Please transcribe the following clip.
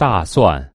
大蒜。